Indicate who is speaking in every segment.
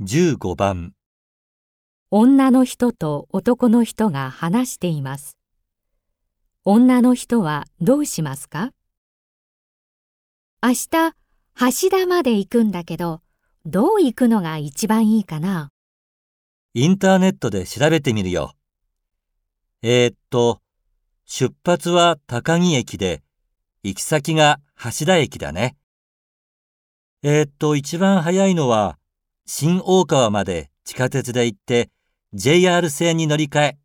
Speaker 1: 15番
Speaker 2: 女の人と男の人が話しています。女の人はどうしますか？明日、橋田まで行くんだけど、どう行くのが一番いいかな？
Speaker 1: インターネットで調べてみるよ。えー、っと、出発は高木駅で、行き先が橋田駅だね。えー、っと、一番早いのは、新大川まで地下鉄で行って JR 線に乗り換え。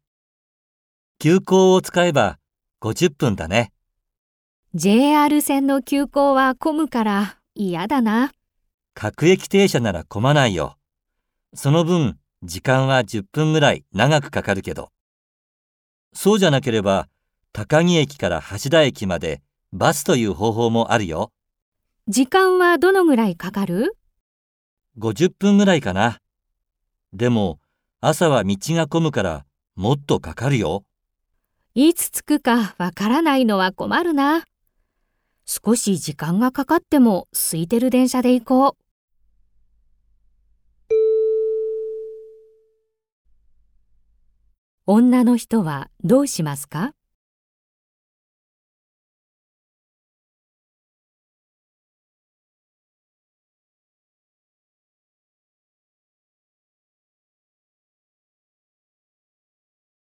Speaker 1: 急行を使えば50分だね。
Speaker 2: JR 線の急行は混むから嫌だな。
Speaker 1: 各駅停車なら混まないよ。その分、時間は10分ぐらい長くかかるけど。そうじゃなければ、高木駅から橋田駅までバスという方法もあるよ。
Speaker 2: 時間はどのぐらいかかる？
Speaker 1: 50分ぐらいかな。でも、朝は道が混むからもっとかかるよ。
Speaker 2: いつ着くかわからないのは困るな。少し時間がかかっても空いてる電車で行こう。女の人はどうしますか？